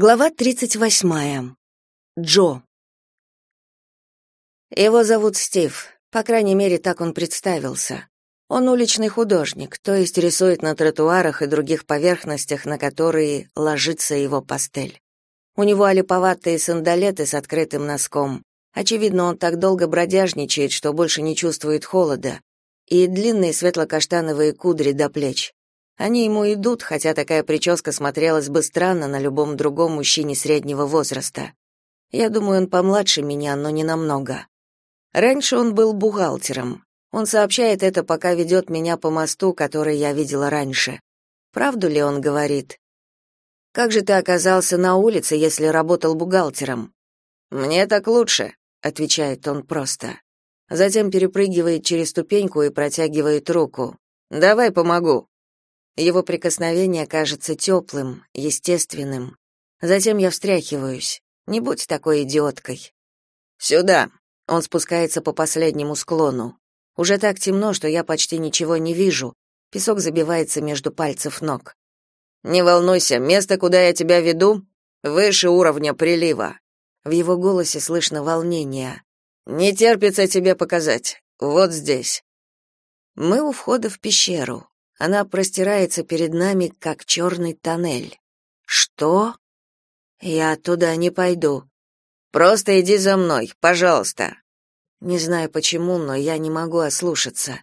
Глава 38. Джо. Его зовут Стив. По крайней мере, так он представился. Он уличный художник, то есть рисует на тротуарах и других поверхностях, на которые ложится его пастель. У него олиповатые сандалеты с открытым носком. Очевидно, он так долго бродяжничает, что больше не чувствует холода. И длинные светло-каштановые кудри до плеч. Они ему идут, хотя такая прическа смотрелась бы странно на любом другом мужчине среднего возраста. Я думаю, он помладше меня, но не намного. Раньше он был бухгалтером. Он сообщает это, пока ведет меня по мосту, который я видела раньше. Правду ли он говорит? Как же ты оказался на улице, если работал бухгалтером? Мне так лучше, отвечает он просто. Затем перепрыгивает через ступеньку и протягивает руку. Давай помогу. Его прикосновение кажется теплым, естественным. Затем я встряхиваюсь. Не будь такой идиоткой. Сюда. Он спускается по последнему склону. Уже так темно, что я почти ничего не вижу. Песок забивается между пальцев ног. Не волнуйся, место, куда я тебя веду, выше уровня прилива. В его голосе слышно волнение. Не терпится тебе показать. Вот здесь. Мы у входа в пещеру. Она простирается перед нами, как черный тоннель. Что? Я туда не пойду. Просто иди за мной, пожалуйста. Не знаю почему, но я не могу ослушаться.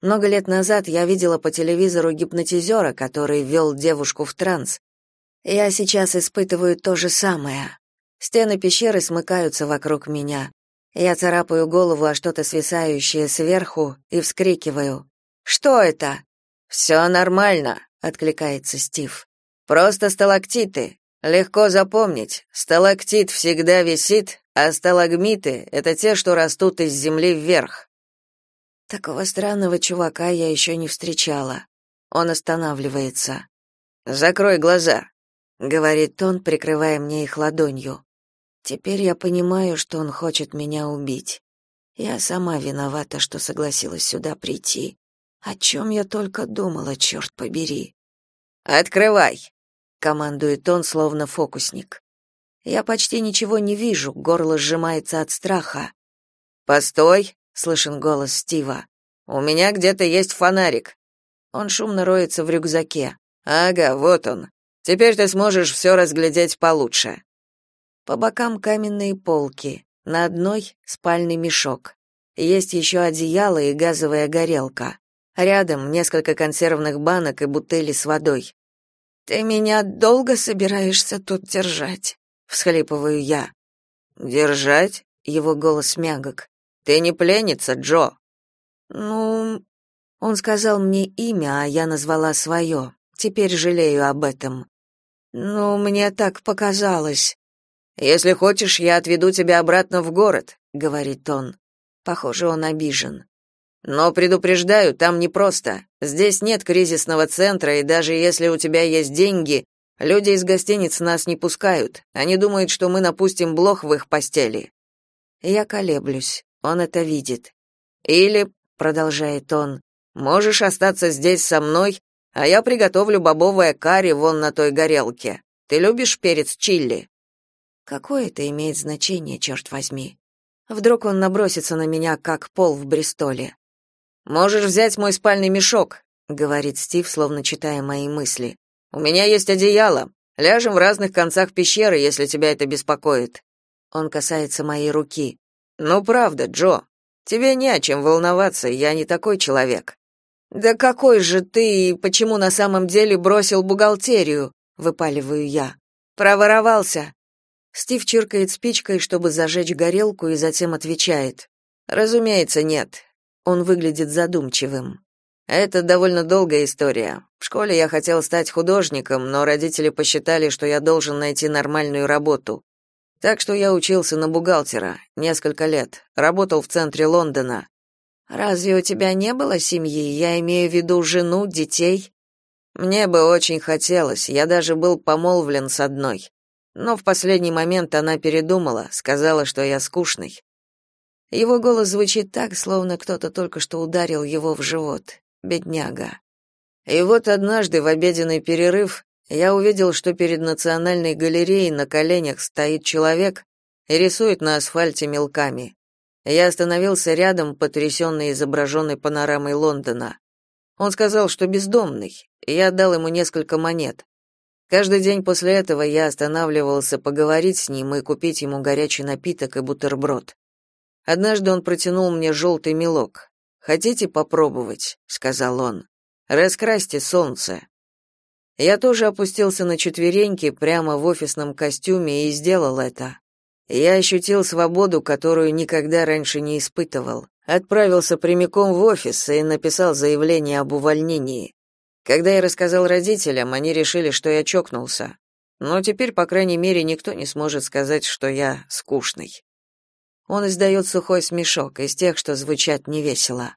Много лет назад я видела по телевизору гипнотизера, который ввел девушку в транс. Я сейчас испытываю то же самое. Стены пещеры смыкаются вокруг меня. Я царапаю голову о что-то свисающее сверху и вскрикиваю. «Что это?» «Все нормально», — откликается Стив. «Просто сталактиты. Легко запомнить. Сталактит всегда висит, а сталагмиты — это те, что растут из земли вверх». Такого странного чувака я еще не встречала. Он останавливается. «Закрой глаза», — говорит он, прикрывая мне их ладонью. Теперь я понимаю, что он хочет меня убить. Я сама виновата, что согласилась сюда прийти. О чем я только думала, черт побери. Открывай, командует он, словно фокусник. Я почти ничего не вижу, горло сжимается от страха. Постой, слышен голос Стива. У меня где-то есть фонарик. Он шумно роется в рюкзаке. Ага, вот он. Теперь ты сможешь все разглядеть получше. По бокам каменные полки, на одной спальный мешок. Есть еще одеяло и газовая горелка. Рядом несколько консервных банок и бутыли с водой. Ты меня долго собираешься тут держать? всхлипываю я. Держать? Его голос мягок. Ты не пленница, Джо. Ну, он сказал мне имя, а я назвала свое. Теперь жалею об этом. Ну, мне так показалось. Если хочешь, я отведу тебя обратно в город, говорит он. Похоже, он обижен. Но предупреждаю, там непросто. Здесь нет кризисного центра, и даже если у тебя есть деньги, люди из гостиниц нас не пускают. Они думают, что мы напустим блох в их постели. Я колеблюсь. Он это видит. Или, продолжает он, можешь остаться здесь со мной, а я приготовлю бобовое карри вон на той горелке. Ты любишь перец чилли? Какое это имеет значение, черт возьми? Вдруг он набросится на меня, как пол в Бристоле. Можешь взять мой спальный мешок, говорит Стив, словно читая мои мысли. У меня есть одеяло. Ляжем в разных концах пещеры, если тебя это беспокоит. Он касается моей руки. Ну правда, Джо. Тебе не о чем волноваться, я не такой человек. Да какой же ты и почему на самом деле бросил бухгалтерию? выпаливаю я. Проворовался. Стив чиркает спичкой, чтобы зажечь горелку, и затем отвечает: "Разумеется, нет. Он выглядит задумчивым. Это довольно долгая история. В школе я хотел стать художником, но родители посчитали, что я должен найти нормальную работу. Так что я учился на бухгалтера несколько лет, работал в центре Лондона. Разве у тебя не было семьи? Я имею в виду жену, детей. Мне бы очень хотелось, я даже был помолвлен с одной. Но в последний момент она передумала, сказала, что я скучный. Его голос звучит так, словно кто-то только что ударил его в живот. Бедняга. И вот однажды в обеденный перерыв я увидел, что перед Национальной галереей на коленях стоит человек и рисует на асфальте мелками. Я остановился рядом, потрясенный изображенной панорамой Лондона. Он сказал, что бездомный, и я дал ему несколько монет. Каждый день после этого я останавливался поговорить с ним и купить ему горячий напиток и бутерброд. Однажды он протянул мне желтый мелок. «Хотите попробовать?» — сказал он. «Раскрасьте солнце». Я тоже опустился на четвереньки прямо в офисном костюме и сделал это. Я ощутил свободу, которую никогда раньше не испытывал. Отправился прямиком в офис и написал заявление об увольнении. Когда я рассказал родителям, они решили, что я чокнулся. Но теперь, по крайней мере, никто не сможет сказать, что я скучный. Он издает сухой смешок из тех, что звучат невесело.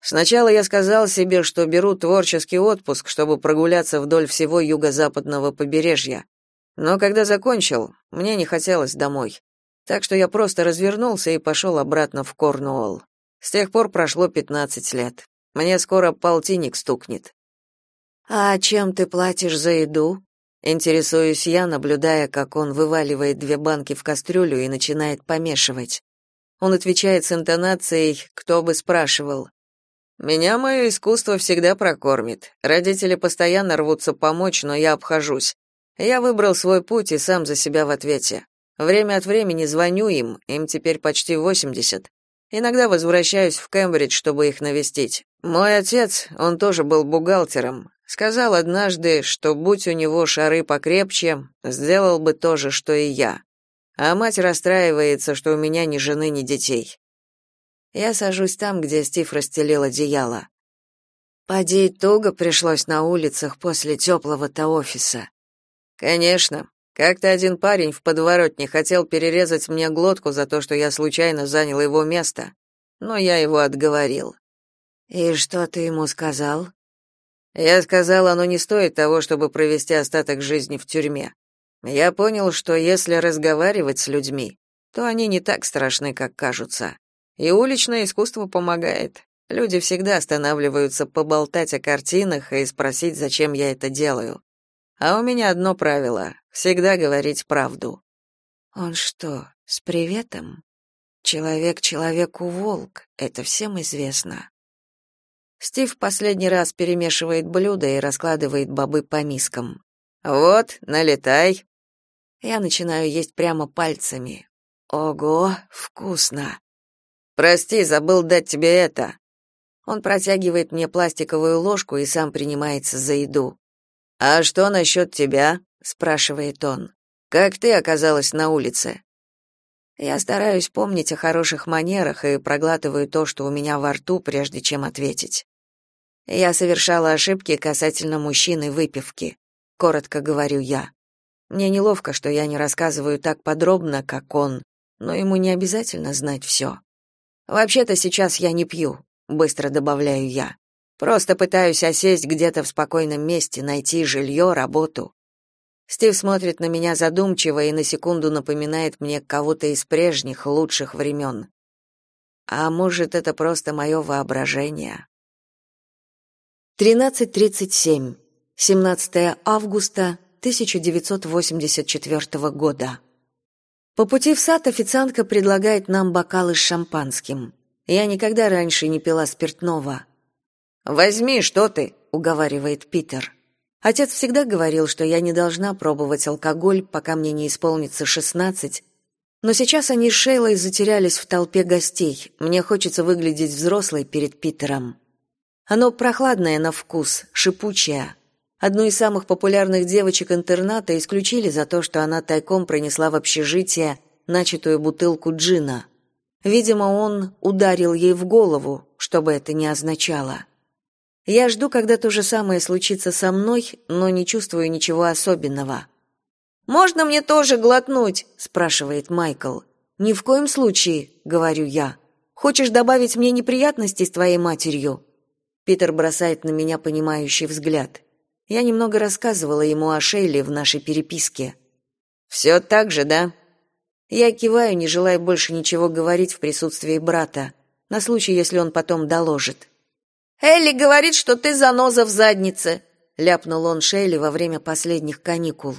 Сначала я сказал себе, что беру творческий отпуск, чтобы прогуляться вдоль всего юго-западного побережья. Но когда закончил, мне не хотелось домой. Так что я просто развернулся и пошел обратно в Корнуолл. С тех пор прошло 15 лет. Мне скоро полтинник стукнет. А чем ты платишь за еду? Интересуюсь я, наблюдая, как он вываливает две банки в кастрюлю и начинает помешивать. Он отвечает с интонацией «кто бы спрашивал». «Меня мое искусство всегда прокормит. Родители постоянно рвутся помочь, но я обхожусь. Я выбрал свой путь и сам за себя в ответе. Время от времени звоню им, им теперь почти 80. Иногда возвращаюсь в Кембридж, чтобы их навестить. Мой отец, он тоже был бухгалтером, Сказал однажды, что будь у него шары покрепче, сделал бы то же, что и я. А мать расстраивается, что у меня ни жены, ни детей. Я сажусь там, где Стив расстелил одеяло. Поди туго пришлось на улицах после теплого-то офиса. Конечно. Как-то один парень в подворотне хотел перерезать мне глотку за то, что я случайно занял его место, но я его отговорил. И что ты ему сказал? Я сказал, оно не стоит того, чтобы провести остаток жизни в тюрьме. Я понял, что если разговаривать с людьми, то они не так страшны, как кажутся. И уличное искусство помогает. Люди всегда останавливаются поболтать о картинах и спросить, зачем я это делаю. А у меня одно правило — всегда говорить правду. Он что, с приветом? Человек человеку волк, это всем известно. Стив последний раз перемешивает блюда и раскладывает бобы по мискам. Вот, налетай. Я начинаю есть прямо пальцами. Ого, вкусно. Прости, забыл дать тебе это. Он протягивает мне пластиковую ложку и сам принимается за еду. А что насчет тебя? спрашивает он. Как ты оказалась на улице? Я стараюсь помнить о хороших манерах и проглатываю то, что у меня во рту, прежде чем ответить. Я совершала ошибки касательно мужчины выпивки, коротко говорю я. Мне неловко, что я не рассказываю так подробно, как он, но ему не обязательно знать все. Вообще-то сейчас я не пью, быстро добавляю я. Просто пытаюсь осесть где-то в спокойном месте, найти жилье, работу. Стив смотрит на меня задумчиво и на секунду напоминает мне кого-то из прежних, лучших времен. А может, это просто мое воображение? 13.37. 17 августа 1984 года. По пути в сад официантка предлагает нам бокалы с шампанским. Я никогда раньше не пила спиртного. «Возьми, что ты!» — уговаривает Питер. Отец всегда говорил, что я не должна пробовать алкоголь, пока мне не исполнится шестнадцать, но сейчас они с Шейлой затерялись в толпе гостей. Мне хочется выглядеть взрослой перед Питером. Оно прохладное на вкус, шипучее. Одну из самых популярных девочек интерната исключили за то, что она тайком пронесла в общежитие начатую бутылку джина. Видимо, он ударил ей в голову, что бы это ни означало. Я жду, когда то же самое случится со мной, но не чувствую ничего особенного. Можно мне тоже глотнуть, спрашивает Майкл. Ни в коем случае, говорю я. Хочешь добавить мне неприятностей с твоей матерью? Питер бросает на меня понимающий взгляд. Я немного рассказывала ему о Шейле в нашей переписке. «Все так же, да? Я киваю, не желая больше ничего говорить в присутствии брата, на случай, если он потом доложит. Элли говорит, что ты заноза в заднице. ляпнул он Шейли во время последних каникул.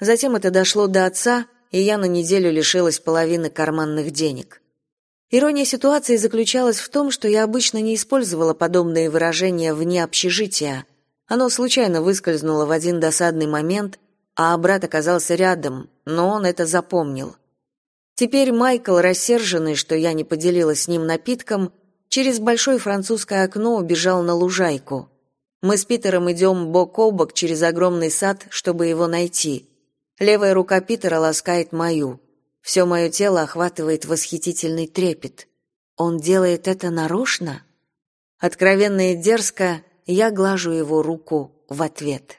Затем это дошло до отца, и я на неделю лишилась половины карманных денег. Ирония ситуации заключалась в том, что я обычно не использовала подобные выражения вне общежития. Оно случайно выскользнуло в один досадный момент, а брат оказался рядом, но он это запомнил. Теперь Майкл, рассерженный, что я не поделилась с ним напитком, через большое французское окно убежал на лужайку. Мы с Питером идем бок о бок через огромный сад, чтобы его найти. Левая рука Питера ласкает мою. Все мое тело охватывает восхитительный трепет. Он делает это нарочно? Откровенно и дерзко я глажу его руку в ответ.